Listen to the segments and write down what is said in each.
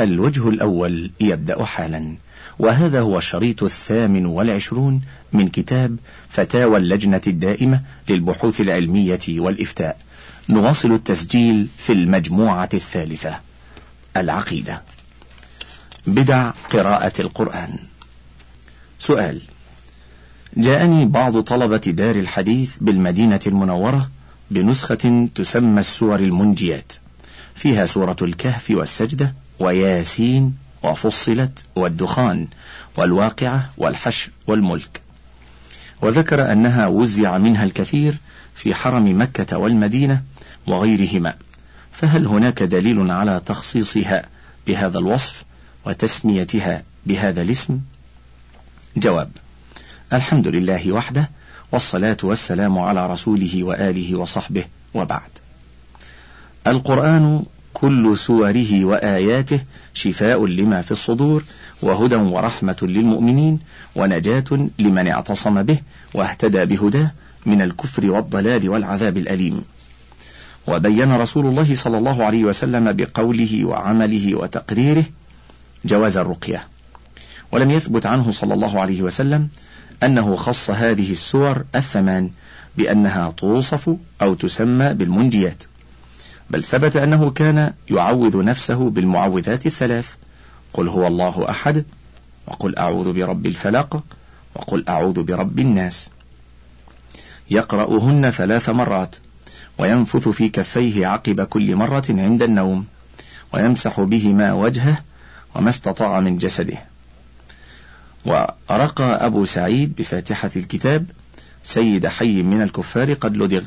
الوجه الأول يبدأ حالا وهذا هو الشريط الثامن والعشرون من كتاب فتاوى اللجنة الدائمة للبحوث العلمية والإفتاء. نواصل التسجيل في المجموعة الثالثة العقيدة. بدع قراءة القرآن. سؤال جاءني بعض طلبة دار الحديث بالمدينة المنورة بنسخة تسمى السور المنجيات فيها سورة الكهف والسجدة وياسين وفصلت والدخان والواقعة والحشر والملك. وذكر أنها وزع منها الكثير في حرم مكة والمدينة وغيرهما. فهل هناك دليل على تخصيصها بهذا الوصف وتسميتها بهذا الاسم؟ جواب الحمد لله وحده والصلاة والسلام على رسوله وآله وصحبه وبعد. القرآن كل سوره وآياته شفاء لما في الصدور وهدى ورحمة للمؤمنين ونجاة لمن اعتصم به واهتدى بهداه من الكفر والضلال والعذاب الأليم. وبين رسول الله صلى الله عليه وسلم بقوله وعمله وتقريره جواز الرقية. ولم يثبت عنه صلى الله عليه وسلم أنه خص هذه السور الثمان بأنها توصف أو تسمى بالمنجيات. بل ثبت أنه كان يعوذ نفسه بالمعوذات الثلاث قل هو الله أحد وقل أعوذ برب الفلق وقل أعوذ برب الناس. يقرأهن ثلاث مرات وينفث في كفيه عقب كل مرة عند النوم ويمسح بهما وجهه وما استطاع من جسده. ورقى أبو سعيد بفاتحة الكتاب سيد حي من الكفار قد لدغ.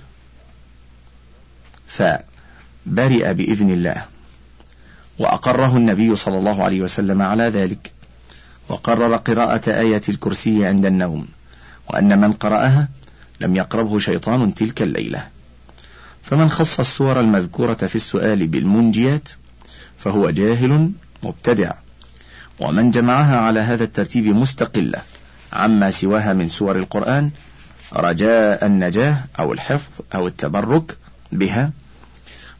فاء برئ بإذن الله. وأقره النبي صلى الله عليه وسلم على ذلك. وقرر قراءة آية الكرسي عند النوم. وأن من قرأها لم يقربه شيطان تلك الليلة. فمن خص السور المذكورة في السؤال بالمنجيات فهو جاهل مبتدع. ومن جمعها على هذا الترتيب مستقلة. عما سواها من سور القرآن رجاء النجاة أو الحفظ أو التبرك بها.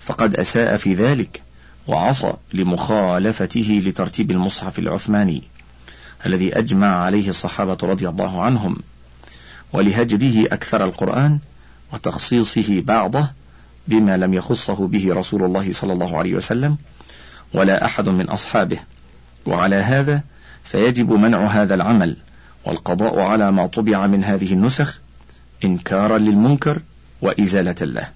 فقد أساء في ذلك وعصى لمخالفته لترتيب المصحف العثماني الذي أجمع عليه الصحابة رضي الله عنهم ولهجره أكثر القرآن وتخصيصه بعضه بما لم يخصه به رسول الله صلى الله عليه وسلم ولا أحد من أصحابه. وعلى هذا فيجب منع هذا العمل والقضاء على ما طبع من هذه النسخ إنكارا للمنكر وإزالة له.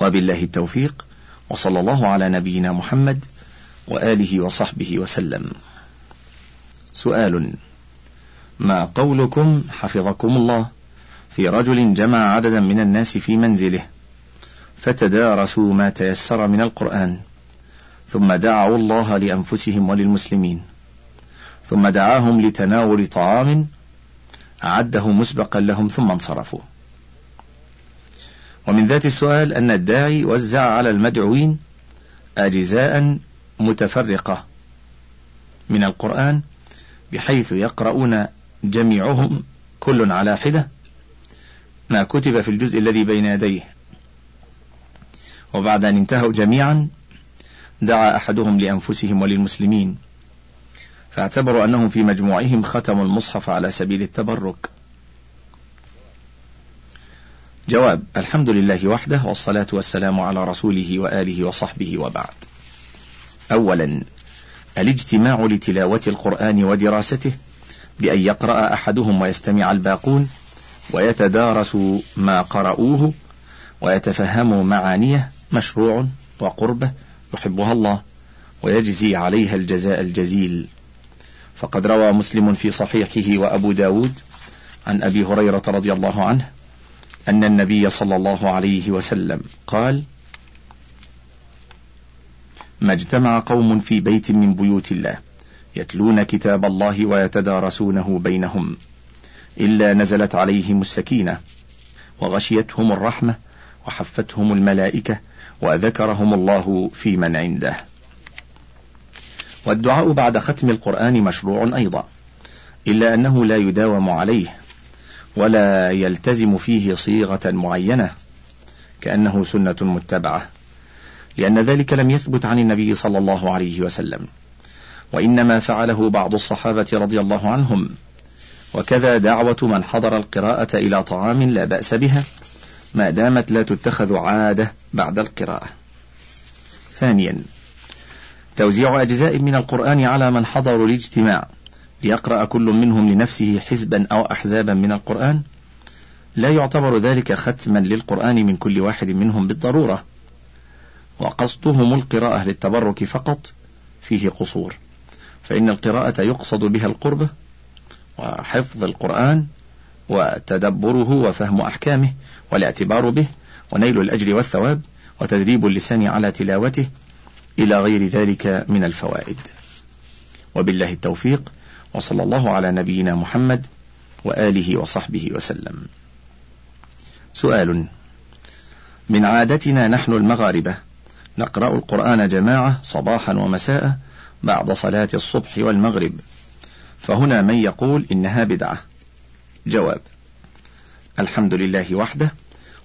وبالله التوفيق وصلى الله على نبينا محمد وآله وصحبه وسلم. سؤال ما قولكم حفظكم الله في رجل جمع عددا من الناس في منزله فتدارسوا ما تيسر من القرآن ثم دعوا الله لأنفسهم وللمسلمين ثم دعاهم لتناول طعام أعده مسبقا لهم ثم انصرفوا. ومن ذات السؤال أن الداعي وزع على المدعوين أجزاء متفرقة من القرآن بحيث يقرؤون جميعهم كل على حدة ما كتب في الجزء الذي بين يديه. وبعد أن انتهوا جميعا دعا أحدهم لأنفسهم وللمسلمين فاعتبروا أنهم في مجموعهم ختموا المصحف على سبيل التبرك. جواب الحمد لله وحده والصلاة والسلام على رسوله وآله وصحبه وبعد. أولا الاجتماع لتلاوة القرآن ودراسته بأن يقرأ أحدهم ويستمع الباقون ويتدارسوا ما قرأوه ويتفهموا معانيه مشروع وقربة يحبها الله ويجزي عليها الجزاء الجزيل. فقد روى مسلم في صحيحه وأبو داود عن أبي هريرة رضي الله عنه أن النبي صلى الله عليه وسلم قال: ما اجتمع قوم في بيت من بيوت الله يتلون كتاب الله ويتدارسونه بينهم إلا نزلت عليهم السكينة وغشيتهم الرحمة وحفتهم الملائكة وذكرهم الله في من عنده. والدعاء بعد ختم القرآن مشروع أيضا، إلا أنه لا يداوم عليه، ولا يلتزم فيه صيغة معينة كأنه سنة متبعة لأن ذلك لم يثبت عن النبي صلى الله عليه وسلم. وإنما فعله بعض الصحابة رضي الله عنهم. وكذا دعوة من حضر القراءة إلى طعام لا بأس بها ما دامت لا تتخذ عادة بعد القراءة. ثانيا توزيع أجزاء من القرآن على من حضروا الاجتماع. ليقرأ كل منهم لنفسه حزبا أو أحزابا من القرآن؟ لا يعتبر ذلك ختما للقرآن من كل واحد منهم بالضرورة. وقصدهم القراءة للتبرك فقط فيه قصور. فإن القراءة يقصد بها القربة وحفظ القرآن وتدبره وفهم أحكامه والاعتبار به ونيل الأجر والثواب وتدريب اللسان على تلاوته إلى غير ذلك من الفوائد. وبالله التوفيق. وصلى الله على نبينا محمد وآله وصحبه وسلم. سؤال. من عادتنا نحن المغاربة نقرأ القرآن جماعة صباحا ومساء بعد صلاة الصبح والمغرب فهنا من يقول إنها بدعة. جواب. الحمد لله وحده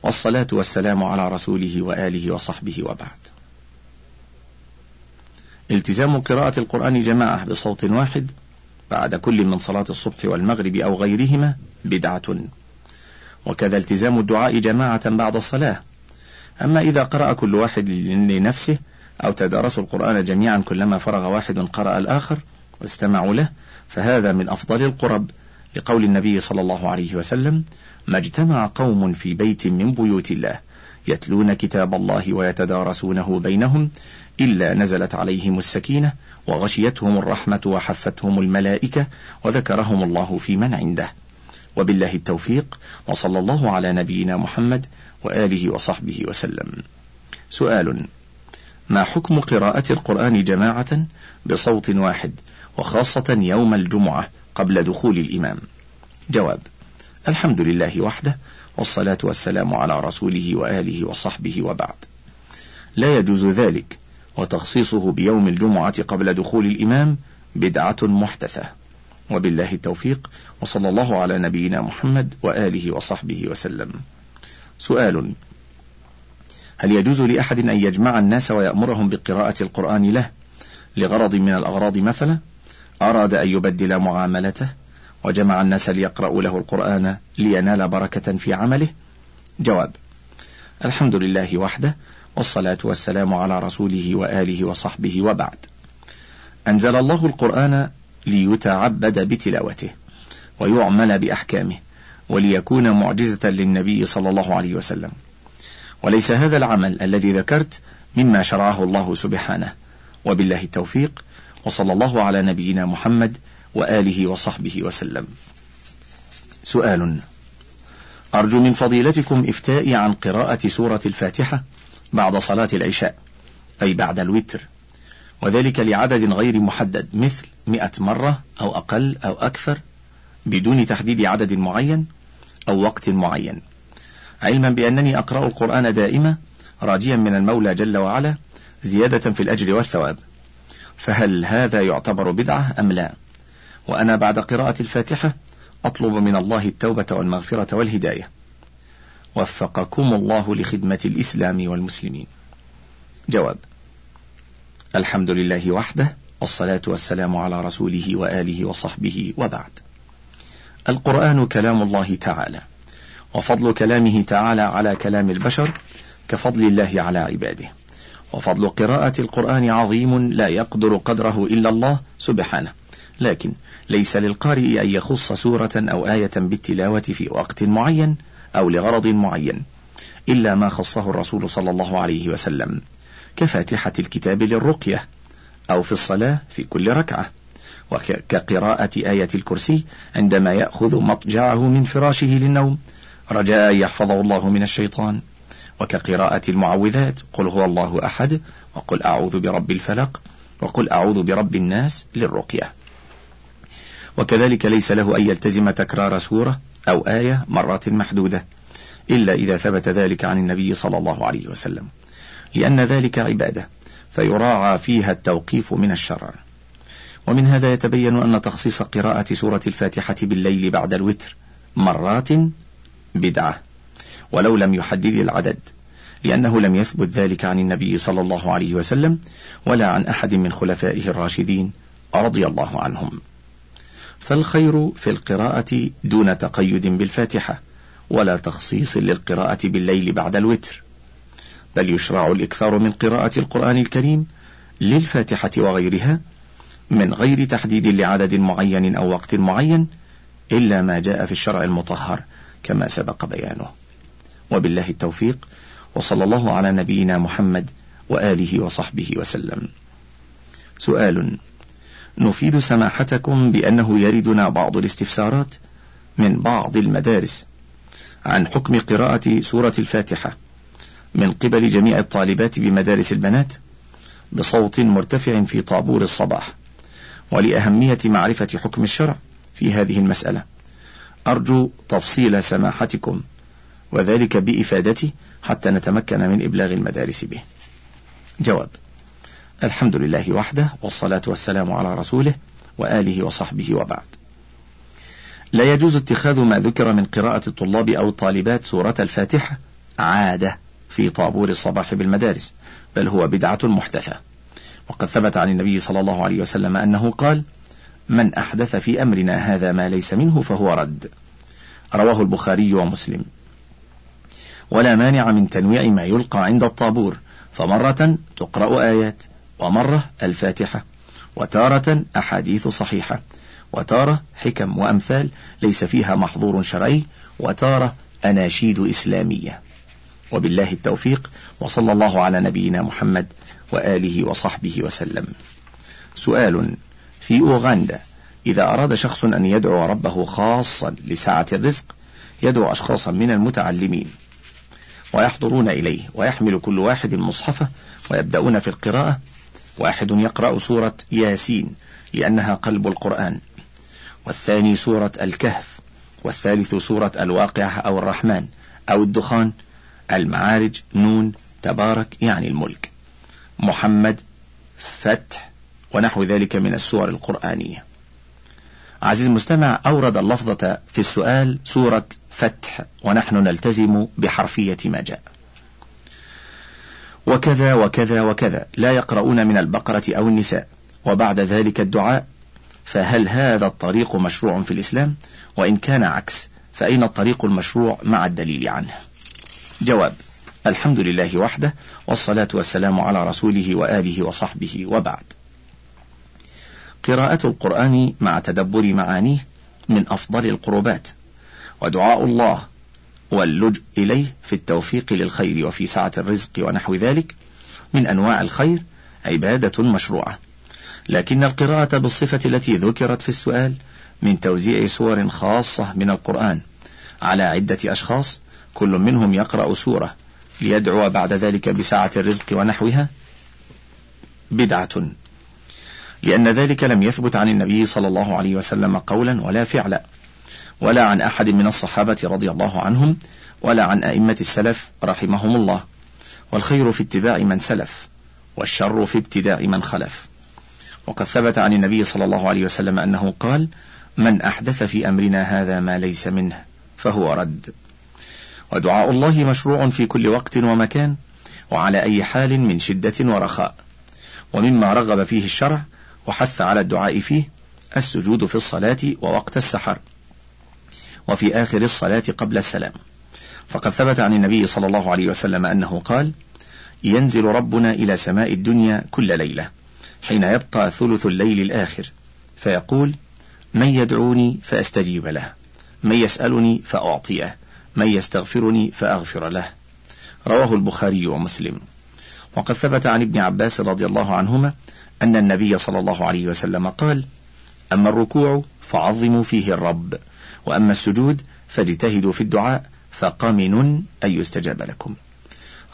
والصلاة والسلام على رسوله وآله وصحبه وبعد. التزام قراءة القرآن جماعة بصوت واحد بعد كل من صلاة الصبح والمغرب أو غيرهما بدعة. وكذا التزام الدعاء جماعة بعد الصلاة. أما إذا قرأ كل واحد لنفسه أو تدارسوا القرآن جميعا كلما فرغ واحد قرأ الآخر واستمعوا له فهذا من أفضل القرب. لقول النبي صلى الله عليه وسلم ما اجتمع قوم في بيت من بيوت الله. يتلون كتاب الله ويتدارسونه بينهم إلا نزلت عليهم السكينة وغشيتهم الرحمة وحفتهم الملائكة وذكرهم الله في من عنده. وبالله التوفيق وصلى الله على نبينا محمد وآله وصحبه وسلم. سؤال ما حكم قراءة القرآن جماعة بصوت واحد وخاصة يوم الجمعة قبل دخول الإمام؟ جواب الحمد لله وحده والصلاة والسلام على رسوله وآله وصحبه وبعد. لا يجوز ذلك وتخصيصه بيوم الجمعة قبل دخول الإمام بدعة محدثة. وبالله التوفيق وصلى الله على نبينا محمد وآله وصحبه وسلم. سؤال هل يجوز لأحد أن يجمع الناس ويأمرهم بقراءة القرآن له لغرض من الأغراض مثلا؟ أراد أن يبدل معاملته؟ وجمع الناس ليقرأوا له القرآن لينال بركة في عمله. جواب الحمد لله وحده والصلاة والسلام على رسوله وآله وصحبه وبعد. أنزل الله القرآن ليتعبد بتلاوته ويعمل بأحكامه وليكون معجزة للنبي صلى الله عليه وسلم. وليس هذا العمل الذي ذكرت مما شرعه الله سبحانه. وبالله التوفيق وصلى الله على نبينا محمد وآله وصحبه وسلم. سؤال أرجو من فضيلتكم إفتائي عن قراءة سورة الفاتحة بعد صلاة العشاء أي بعد الوتر وذلك لعدد غير محدد مثل مئة مرة أو أقل أو أكثر بدون تحديد عدد معين أو وقت معين. علما بأنني أقرأ القرآن دائما راجيا من المولى جل وعلا زيادة في الأجر والثواب. فهل هذا يعتبر بدعة أم لا؟ وأنا بعد قراءة الفاتحة أطلب من الله التوبة والمغفرة والهداية. وفقكم الله لخدمة الإسلام والمسلمين. جواب الحمد لله وحده والصلاة والسلام على رسوله وآله وصحبه وبعد. القرآن كلام الله تعالى وفضل كلامه تعالى على كلام البشر كفضل الله على عباده. وفضل قراءة القرآن عظيم لا يقدر قدره إلا الله سبحانه. لكن ليس للقارئ أن يخص سورة أو آية بالتلاوة في وقت معين أو لغرض معين إلا ما خصه الرسول صلى الله عليه وسلم كفاتحة الكتاب للرقية أو في الصلاة في كل ركعة وكقراءة آية الكرسي عندما يأخذ مضجعه من فراشه للنوم رجاء يحفظه الله من الشيطان وكقراءة المعوذات قل هو الله أحد وقل أعوذ برب الفلق وقل أعوذ برب الناس للرقية. وكذلك ليس له أن يلتزم تكرار سورة أو آية مرات محدودة إلا إذا ثبت ذلك عن النبي صلى الله عليه وسلم. لأن ذلك عبادة فيراعى فيها التوقيف من الشرع ومن هذا يتبين أن تخصيص قراءة سورة الفاتحة بالليل بعد الوتر مرات بدعة ولو لم يحدد العدد لأنه لم يثبت ذلك عن النبي صلى الله عليه وسلم ولا عن أحد من خلفائه الراشدين رضي الله عنهم. فالخير في القراءة دون تقيد بالفاتحة ولا تخصيص للقراءة بالليل بعد الوتر. بل يشرع الإكثار من قراءة القرآن الكريم للفاتحة وغيرها من غير تحديد لعدد معين أو وقت معين إلا ما جاء في الشرع المطهر كما سبق بيانه. وبالله التوفيق وصلى الله على نبينا محمد وآله وصحبه وسلم. سؤال نفيد سماحتكم بأنه يردنا بعض الاستفسارات من بعض المدارس عن حكم قراءة سورة الفاتحة من قبل جميع الطالبات بمدارس البنات بصوت مرتفع في طابور الصباح ولأهمية معرفة حكم الشرع في هذه المسألة. أرجو تفصيل سماحتكم وذلك بإفادتي حتى نتمكن من إبلاغ المدارس به. جواب. الحمد لله وحده والصلاة والسلام على رسوله وآله وصحبه وبعد. لا يجوز اتخاذ ما ذكر من قراءة الطلاب أو الطالبات سورة الفاتحة عادة في طابور الصباح بالمدارس بل هو بدعة محدثة. وقد ثبت عن النبي صلى الله عليه وسلم أنه قال من أحدث في أمرنا هذا ما ليس منه فهو رد رواه البخاري ومسلم. ولا مانع من تنويع ما يلقى عند الطابور فمرة تقرأ آيات ومرة الفاتحة وتارة أحاديث صحيحة وتارة حكم وأمثال ليس فيها محظور شرعي وتارة أناشيد إسلامية. وبالله التوفيق وصلى الله على نبينا محمد وآله وصحبه وسلم. سؤال في أوغندا إذا أراد شخص أن يدعو ربه خاصا لسعة الرزق يدعو أشخاصا من المتعلمين ويحضرون إليه ويحمل كل واحد مصحفه ويبدأون في القراءة واحد يقرأ سورة ياسين لأنها قلب القرآن. والثاني سورة الكهف والثالث سورة الواقعة أو الرحمن أو الدخان المعارج نون تبارك يعني الملك. محمد فتح ونحو ذلك من السور القرآنية. عزيز المستمع أورد اللفظة في السؤال سورة فتح ونحن نلتزم بحرفية ما جاء. وكذا وكذا وكذا. لا يقرؤون من البقرة أو النساء. وبعد ذلك الدعاء فهل هذا الطريق مشروع في الإسلام؟ وإن كان عكس فأين الطريق المشروع مع الدليل عنه؟ جواب الحمد لله وحده والصلاة والسلام على رسوله وآله وصحبه وبعد. قراءة القرآن مع تدبر معانيه من أفضل القربات. ودعاء الله واللجء إليه في التوفيق للخير وفي سعة الرزق ونحو ذلك من أنواع الخير عبادة مشروعة. لكن القراءة بالصفة التي ذكرت في السؤال من توزيع سور خاصة من القرآن على عدة أشخاص كل منهم يقرأ سورة ليدعو بعد ذلك بسعة الرزق ونحوها بدعة. لأن ذلك لم يثبت عن النبي صلى الله عليه وسلم قولا ولا فعلا. ولا عن أحد من الصحابة رضي الله عنهم ولا عن أئمة السلف رحمهم الله والخير في اتباع من سلف والشر في ابتداع من خلف. وقد ثبت عن النبي صلى الله عليه وسلم أنه قال من أحدث في أمرنا هذا ما ليس منه فهو رد. ودعاء الله مشروع في كل وقت ومكان وعلى أي حال من شدة ورخاء. ومما رغب فيه الشرع وحث على الدعاء فيه السجود في الصلاة ووقت السحر. وفي آخر الصلاة قبل السلام. فقد ثبت عن النبي صلى الله عليه وسلم أنه قال ينزل ربنا إلى سماء الدنيا كل ليلة حين يبقى ثلث الليل الآخر فيقول من يدعوني فأستجيب له من يسألني فأعطيه من يستغفرني فأغفر له. رواه البخاري ومسلم. وقد ثبت عن ابن عباس رضي الله عنهما أن النبي صلى الله عليه وسلم قال أما الركوع فعظموا فيه الرب وأما السجود فاجتهدوا في الدعاء فقمن أن يستجاب لكم.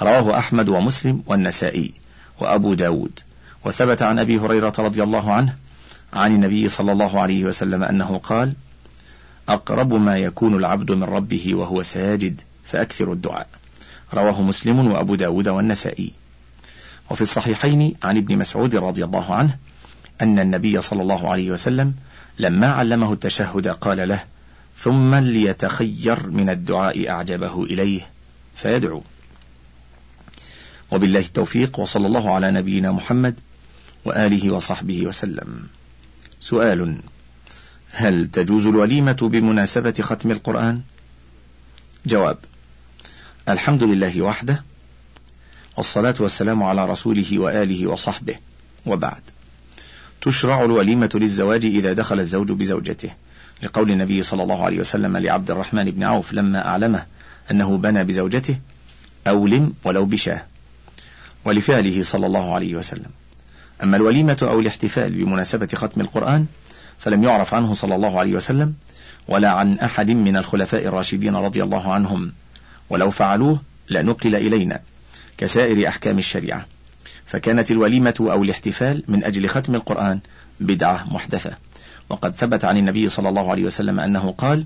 رواه أحمد ومسلم والنسائي وأبو داود. وثبت عن أبي هريرة رضي الله عنه عن النبي صلى الله عليه وسلم أنه قال أقرب ما يكون العبد من ربه وهو ساجد فأكثر الدعاء. رواه مسلم وأبو داود والنسائي. وفي الصحيحين عن ابن مسعود رضي الله عنه أن النبي صلى الله عليه وسلم لما علمه التشهد قال له ثم ليتخير من الدعاء أعجبه إليه فيدعو. وبالله التوفيق وصلى الله على نبينا محمد وآله وصحبه وسلم. سؤال هل تجوز الوليمة بمناسبة ختم القرآن؟ جواب الحمد لله وحده والصلاة والسلام على رسوله وآله وصحبه وبعد. تشرع الوليمة للزواج إذا دخل الزوج بزوجته. لقول النبي صلى الله عليه وسلم لعبد الرحمن بن عوف لما أعلمه أنه بنى بزوجته أولم ولو بشاة ولفعله صلى الله عليه وسلم. أما الوليمة أو الاحتفال بمناسبة ختم القرآن فلم يعرف عنه صلى الله عليه وسلم ولا عن أحد من الخلفاء الراشدين رضي الله عنهم ولو فعلوه لنقل إلينا كسائر أحكام الشريعة. فكانت الوليمة أو الاحتفال من أجل ختم القرآن بدعة محدثة. وقد ثبت عن النبي صلى الله عليه وسلم أنه قال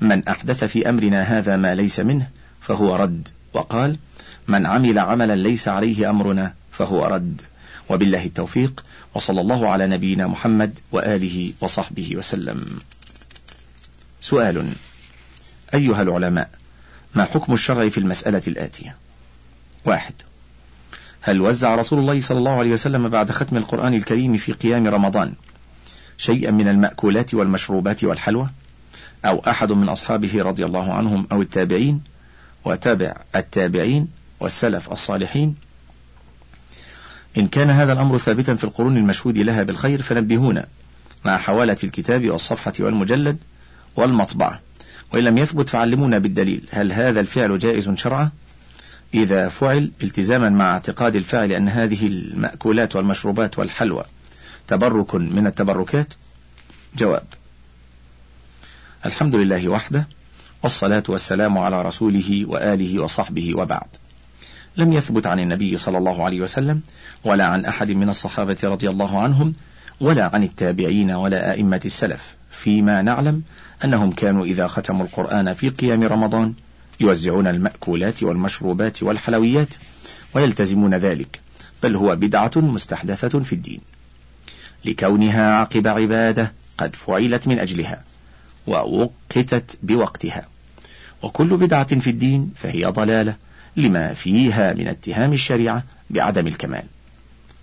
من أحدث في أمرنا هذا ما ليس منه فهو رد. وقال من عمل عملا ليس عليه أمرنا فهو رد. وبالله التوفيق وصلى الله على نبينا محمد وآله وصحبه وسلم. سؤال أيها العلماء ما حكم الشرع في المسألة الآتية؟ واحد هل وزع رسول الله صلى الله عليه وسلم بعد ختم القرآن الكريم في قيام رمضان؟ شيئا من المأكولات والمشروبات والحلوى أو أحد من أصحابه رضي الله عنهم أو التابعين وتابع التابعين والسلف الصالحين. إن كان هذا الأمر ثابتا في القرون المشهود لها بالخير فنبهونا مع حوالة الكتاب والصفحة والمجلد والمطبعة. وإن لم يثبت فعلمونا بالدليل. هل هذا الفعل جائز شرعا؟ إذا فعل التزاما مع اعتقاد الفاعل أن هذه المأكولات والمشروبات والحلوى تبرك من التبركات؟ جواب. الحمد لله وحده والصلاة والسلام على رسوله وآله وصحبه وبعد. لم يثبت عن النبي صلى الله عليه وسلم ولا عن أحد من الصحابة رضي الله عنهم ولا عن التابعين ولا أئمة السلف فيما نعلم أنهم كانوا إذا ختموا القرآن في قيام رمضان يوزعون المأكولات والمشروبات والحلويات ويلتزمون ذلك بل هو بدعة مستحدثة في الدين. لكونها عقب عبادة قد فعلت من أجلها ووقتت بوقتها. وكل بدعة في الدين فهي ضلالة لما فيها من اتهام الشريعة بعدم الكمال.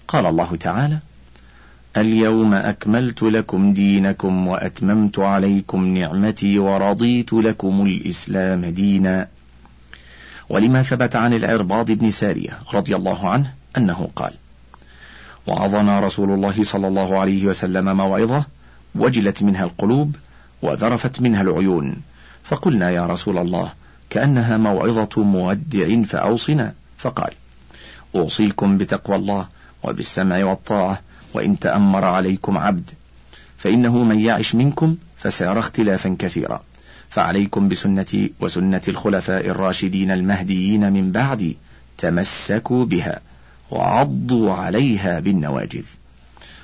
قال الله تعالى اليوم أكملت لكم دينكم وأتممت عليكم نعمتي ورضيت لكم الإسلام دينا. ولما ثبت عن العرباض بن سارية رضي الله عنه أنه قال وعظنا رسول الله صلى الله عليه وسلم موعظة وجلت منها القلوب وذرفت منها العيون. فقلنا يا رسول الله كأنها موعظة مودع فأوصنا. فقال أوصيكم بتقوى الله وبالسمع والطاعة وإن تأمر عليكم عبد فإنه من يعش منكم فسيرى اختلافا كثيرا. فعليكم بسنتي وسنة الخلفاء الراشدين المهديين من بعدي تمسكوا بها. وعضوا عليها بالنواجذ.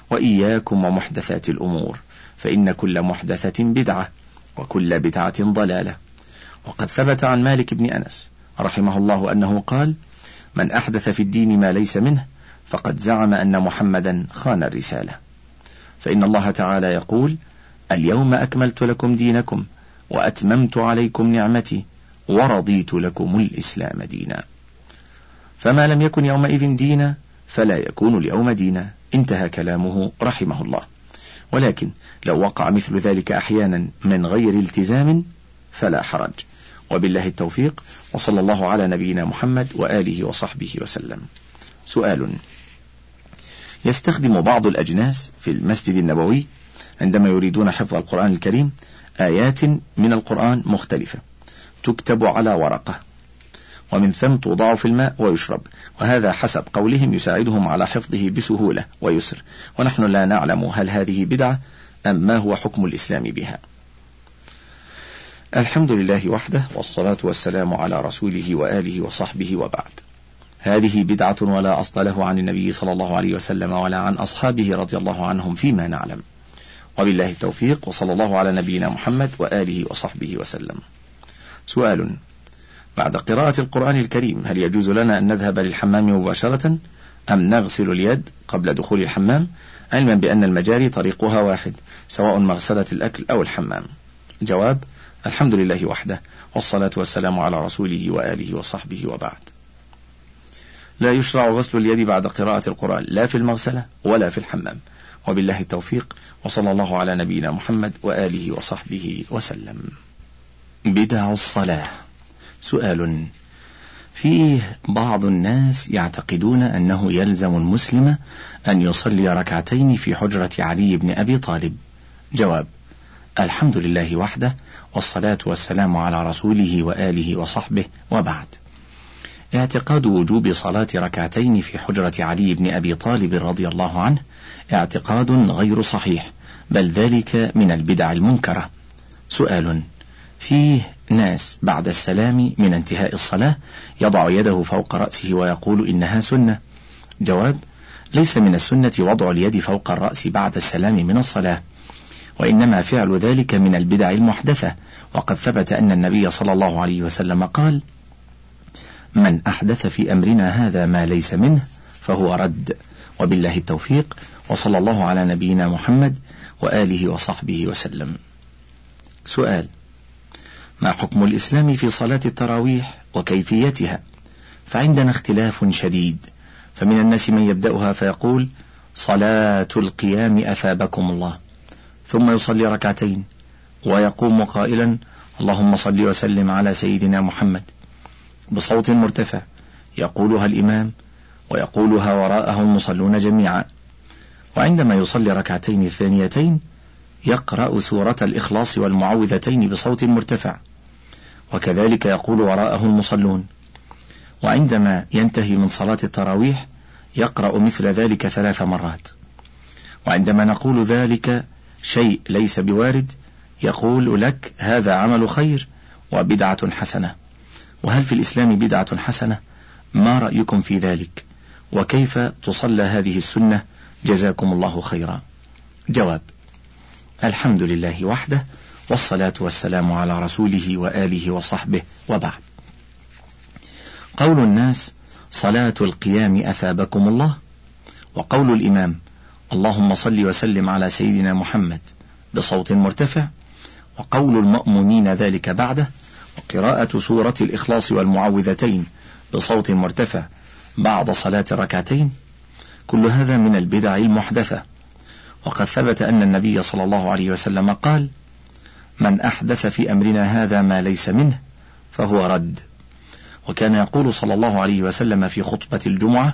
وإياكم ومحدثات الأمور فإن كل محدثة بدعة وكل بدعة ضلالة. وقد ثبت عن مالك بن أنس رحمه الله أنه قال من أحدث في الدين ما ليس منه فقد زعم أن محمدا خان الرسالة. فإن الله تعالى يقول اليوم أكملت لكم دينكم وأتممت عليكم نعمتي ورضيت لكم الإسلام دينا. فما لم يكن يومئذ دينا فلا يكون اليوم دينا. انتهى كلامه رحمه الله. ولكن لو وقع مثل ذلك أحيانا من غير التزام فلا حرج. وبالله التوفيق وصلى الله على نبينا محمد وآله وصحبه وسلم. سؤال يستخدم بعض الأجناس في المسجد النبوي عندما يريدون حفظ القرآن الكريم آيات من القرآن مختلفة تكتب على ورقة. ومن ثم توضع في الماء ويشرب. وهذا حسب قولهم يساعدهم على حفظه بسهولة ويسر. ونحن لا نعلم هل هذه بدعة أم ما هو حكم الإسلام بها. الحمد لله وحده والصلاة والسلام على رسوله وآله وصحبه وبعد. هذه بدعة ولا أصل له عن النبي صلى الله عليه وسلم ولا عن أصحابه رضي الله عنهم فيما نعلم. وبالله التوفيق وصلى الله على نبينا محمد وآله وصحبه وسلم. سؤال بعد قراءة القرآن الكريم. هل يجوز لنا أن نذهب للحمام مباشرة؟ أم نغسل اليد قبل دخول الحمام؟ علما بأن المجاري طريقها واحد سواء مغسلة الأكل أو الحمام. جواب الحمد لله وحده والصلاة والسلام على رسوله وآله وصحبه وبعد. لا يشرع غسل اليد بعد قراءة القرآن لا في المغسلة ولا في الحمام. وبالله التوفيق وصلى الله على نبينا محمد وآله وصحبه وسلم. بدع الصلاة. سؤال. فيه بعض الناس يعتقدون أنه يلزم المسلم أن يصلي ركعتين في حجرة علي بن أبي طالب. جواب الحمد لله وحده والصلاة والسلام على رسوله وآله وصحبه وبعد. اعتقاد وجوب صلاة ركعتين في حجرة علي بن أبي طالب رضي الله عنه اعتقاد غير صحيح بل ذلك من البدع المنكرة. سؤال فيه ناس بعد السلام من انتهاء الصلاة يضع يده فوق رأسه ويقول إنها سنة. جواب ليس من السنة وضع اليد فوق الرأس بعد السلام من الصلاة وإنما فعل ذلك من البدع المحدثة. وقد ثبت أن النبي صلى الله عليه وسلم قال من أحدث في أمرنا هذا ما ليس منه فهو رد. وبالله التوفيق وصلى الله على نبينا محمد وآله وصحبه وسلم. سؤال ما حكم الإسلام في صلاة التراويح وكيفيتها؟ فعندنا اختلاف شديد. فمن الناس من يبدأها فيقول صلاة القيام أثابكم الله. ثم يصلي ركعتين ويقوم قائلا اللهم صل وسلم على سيدنا محمد. بصوت مرتفع يقولها الإمام ويقولها وراءه المصلون جميعا. وعندما يصلي ركعتين الثانيتين يقرأ سورة الإخلاص والمعوذتين بصوت مرتفع. وكذلك يقول وراءه المصلون. وعندما ينتهي من صلاة التراويح يقرأ مثل ذلك ثلاث مرات. وعندما نقول ذلك شيء ليس بوارد يقول لك هذا عمل خير وبدعة حسنة. وهل في الإسلام بدعة حسنة؟ ما رأيكم في ذلك؟ وكيف تصلى هذه السنة؟ جزاكم الله خيرا. جواب الحمد لله وحده والصلاة والسلام على رسوله وآله وصحبه وبعد. قول الناس صلاة القيام أثابكم الله وقول الإمام اللهم صل وسلم على سيدنا محمد بصوت مرتفع وقول المأمومين ذلك بعده وقراءة سورة الإخلاص والمعوذتين بصوت مرتفع بعد صلاة ركعتين كل هذا من البدع المحدثة. وقد ثبت أن النبي صلى الله عليه وسلم قال من أحدث في أمرنا هذا ما ليس منه فهو رد. وكان يقول صلى الله عليه وسلم في خطبة الجمعة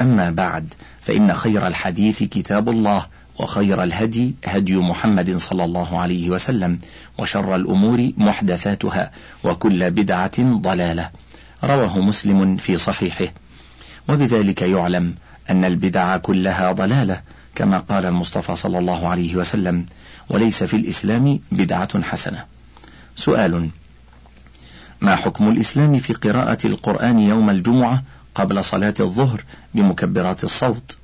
أما بعد فإن خير الحديث كتاب الله وخير الهدي هدي محمد صلى الله عليه وسلم وشر الأمور محدثاتها وكل بدعة ضلالة. رواه مسلم في صحيحه. وبذلك يعلم أن البدع كلها ضلالة كما قال المصطفى صلى الله عليه وسلم وليس في الإسلام بدعة حسنة. سؤال ما حكم الإسلام في قراءة القرآن يوم الجمعة قبل صلاة الظهر بمكبرات الصوت؟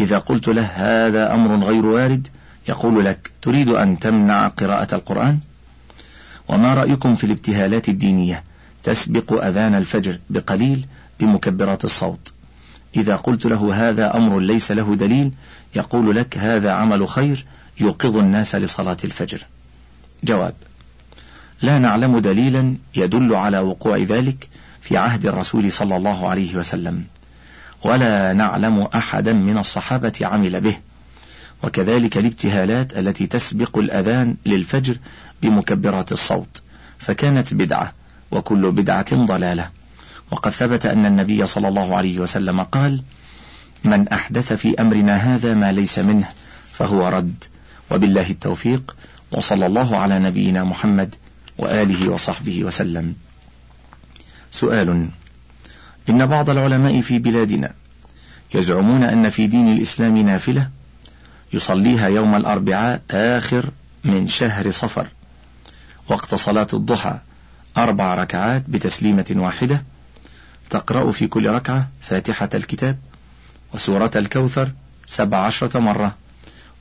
إذا قلت له هذا أمر غير وارد يقول لك تريد أن تمنع قراءة القرآن؟ وما رأيكم في الابتهالات الدينية تسبق أذان الفجر بقليل بمكبرات الصوت؟ إذا قلت له هذا أمر ليس له دليل يقول لك هذا عمل خير يوقظ الناس لصلاة الفجر. جواب لا نعلم دليلا يدل على وقوع ذلك في عهد الرسول صلى الله عليه وسلم ولا نعلم أحدا من الصحابة عمل به وكذلك الابتهالات التي تسبق الأذان للفجر بمكبرات الصوت فكانت بدعة وكل بدعة ضلالة. وقد ثبت أن النبي صلى الله عليه وسلم قال من أحدث في أمرنا هذا ما ليس منه فهو رد. وبالله التوفيق وصلى الله على نبينا محمد وآله وصحبه وسلم. سؤال إن بعض العلماء في بلادنا يزعمون أن في دين الإسلام نافلة يصليها يوم الأربعاء آخر من شهر صفر وقت صلاة الضحى أربع ركعات بتسليمة واحدة تقرأ في كل ركعة فاتحة الكتاب؟ وسورة الكوثر سبع عشرة مرة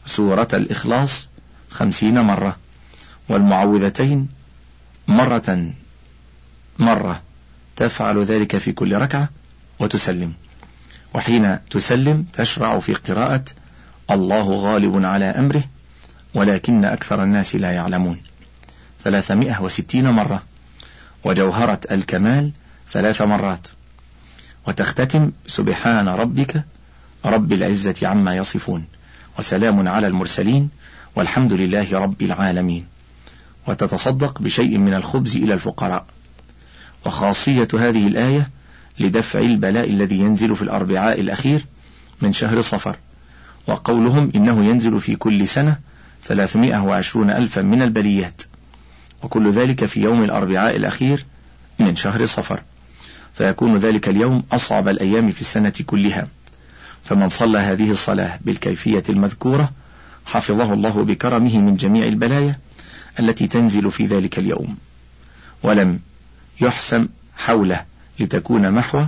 وسورة الإخلاص خمسين مرة والمعوذتين مرة مرة. تفعل ذلك في كل ركعة وتسلم. وحين تسلم تشرع في قراءة الله غالب على أمره ولكن أكثر الناس لا يعلمون. ثلاثمائة وستين مرة. وجوهرة الكمال ثلاث مرات. وتختتم سبحان ربك رب العزة عما يصفون وسلام على المرسلين والحمد لله رب العالمين وتتصدق بشيء من الخبز إلى الفقراء وخاصية هذه الآية لدفع البلاء الذي ينزل في الأربعاء الأخير من شهر صفر وقولهم إنه ينزل في كل سنة 320 ألفا من البليات وكل ذلك في يوم الأربعاء الأخير من شهر صفر فيكون ذلك اليوم أصعب الأيام في السنة كلها فمن صلى هذه الصلاة بالكيفية المذكورة حفظه الله بكرمه من جميع البلايا التي تنزل في ذلك اليوم. ولم يحسم حوله لتكون محوى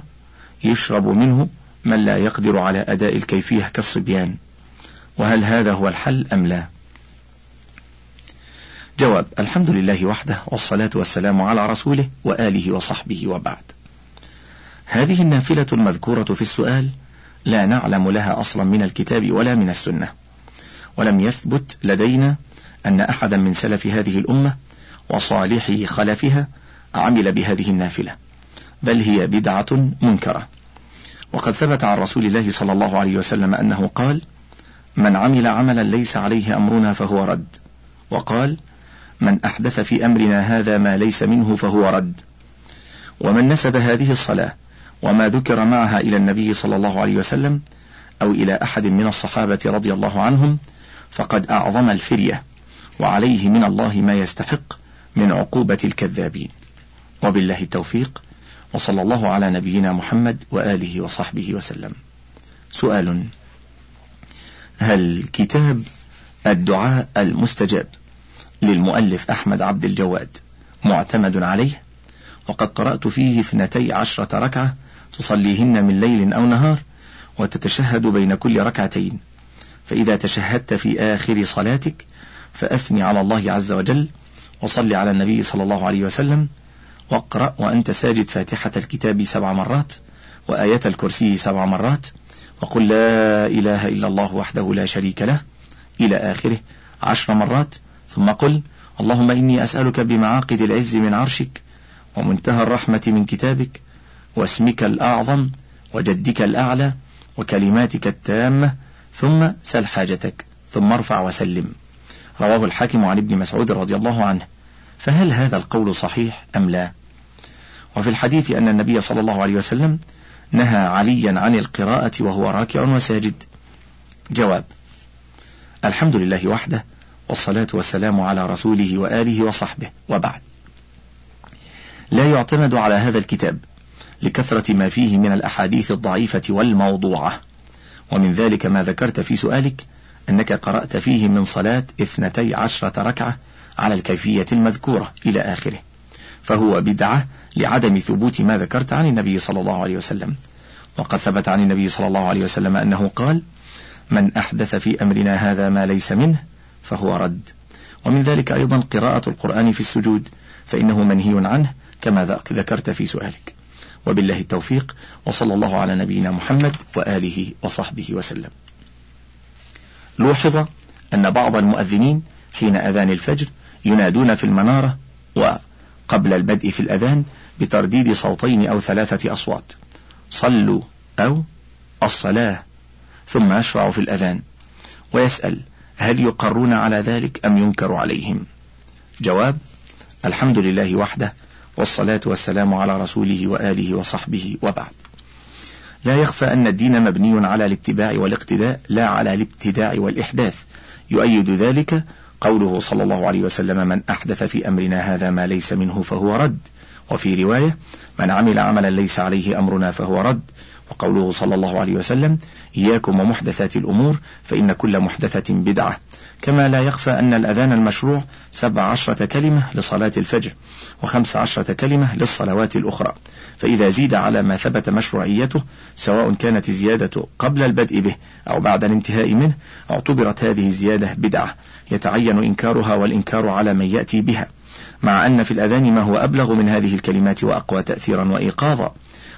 يشرب منه من لا يقدر على أداء الكيفية كالصبيان. وهل هذا هو الحل أم لا؟ جواب الحمد لله وحده والصلاة والسلام على رسوله وآله وصحبه وبعد. هذه النافلة المذكورة في السؤال لا نعلم لها أصلا من الكتاب ولا من السنة. ولم يثبت لدينا أن أحدا من سلف هذه الأمة وصالحي خلفها عمل بهذه النافلة بل هي بدعة منكرة. وقد ثبت عن رسول الله صلى الله عليه وسلم أنه قال من عمل عملا ليس عليه أمرنا فهو رد وقال من أحدث في أمرنا هذا ما ليس منه فهو رد ومن نسب هذه الصلاة وما ذكر معها إلى النبي صلى الله عليه وسلم أو إلى أحد من الصحابة رضي الله عنهم فقد أعظم الفرية وعليه من الله ما يستحق من عقوبة الكذابين. وبالله التوفيق وصلى الله على نبينا محمد وآله وصحبه وسلم. سؤال هل كتاب الدعاء المستجاب للمؤلف أحمد عبد الجواد معتمد عليه؟ وقد قرأت فيه اثنتي عشرة ركعة تصليهن من ليل أو نهار وتتشهد بين كل ركعتين. فإذا تشهدت في آخر صلاتك فأثني على الله عز وجل وصل على النبي صلى الله عليه وسلم واقرأ وأنت ساجد فاتحة الكتاب سبع مرات وآية الكرسي سبع مرات وقل لا إله إلا الله وحده لا شريك له إلى آخره عشر مرات ثم قل اللهم إني أسألك بمعاقد العز من عرشك ومنتهى الرحمة من كتابك واسمك الأعظم وجدك الأعلى وكلماتك التامة ثم سل حاجتك ثم ارفع وسلم. رواه الحاكم عن ابن مسعود رضي الله عنه. فهل هذا القول صحيح أم لا؟ وفي الحديث أن النبي صلى الله عليه وسلم نهى عليا عن القراءة وهو راكع وساجد. جواب الحمد لله وحده والصلاة والسلام على رسوله وآله وصحبه وبعد. لا يعتمد على هذا الكتاب. لكثرة ما فيه من الأحاديث الضعيفة والموضوعة. ومن ذلك ما ذكرت في سؤالك أنك قرأت فيه من صلاة اثنتي عشرة ركعة على الكيفية المذكورة إلى آخره. فهو بدعة لعدم ثبوت ما ذكرت عن النبي صلى الله عليه وسلم. وقد ثبت عن النبي صلى الله عليه وسلم أنه قال من أحدث في أمرنا هذا ما ليس منه فهو رد ومن ذلك أيضا قراءة القرآن في السجود فإنه منهي عنه كما ذكرت في سؤالك. وبالله التوفيق وصلى الله على نبينا محمد وآله وصحبه وسلم. لوحظ أن بعض المؤذنين حين أذان الفجر ينادون في المنارة وقبل البدء في الأذان بترديد صوتين أو ثلاثة أصوات. صلوا أو الصلاة ثم يشرع في الأذان. ويسأل هل يقرون على ذلك أم ينكر عليهم؟ جواب الحمد لله وحده والصلاة والسلام على رسوله وآله وصحبه وبعد. لا يخفى أن الدين مبني على الاتباع والاقتداء لا على الابتداع والإحداث. يؤيد ذلك قوله صلى الله عليه وسلم من أحدث في أمرنا هذا ما ليس منه فهو رد. وفي رواية من عمل عملا ليس عليه أمرنا فهو رد. وقوله صلى الله عليه وسلم إياكم ومحدثات الأمور فإن كل محدثة بدعة. كما لا يخفى أن الأذان المشروع سبع عشرة كلمة لصلاة الفجر وخمس عشرة كلمة للصلوات الأخرى. فإذا زيد على ما ثبت مشروعيته سواء كانت الزيادة قبل البدء به أو بعد الانتهاء منه اعتبرت هذه الزيادة بدعة. يتعين إنكارها والإنكار على من يأتي بها. مع أن في الأذان ما هو أبلغ من هذه الكلمات وأقوى تأثيرا وإيقاظا.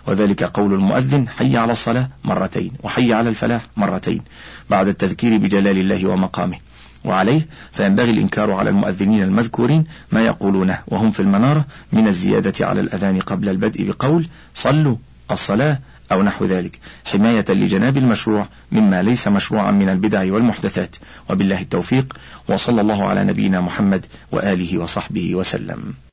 وذلك قول المؤذن حي على الصلاة مرتين وحي على الفلاح مرتين بعد التذكير بجلال الله ومقامه. وعليه فينبغي الإنكار على المؤذنين المذكورين ما يقولونه وهم في المنارة من الزيادة على الأذان قبل البدء بقول صلوا الصلاة أو نحو ذلك. حماية لجناب المشروع مما ليس مشروعا من البدع والمحدثات. وبالله التوفيق وصلى الله على نبينا محمد وآله وصحبه وسلم.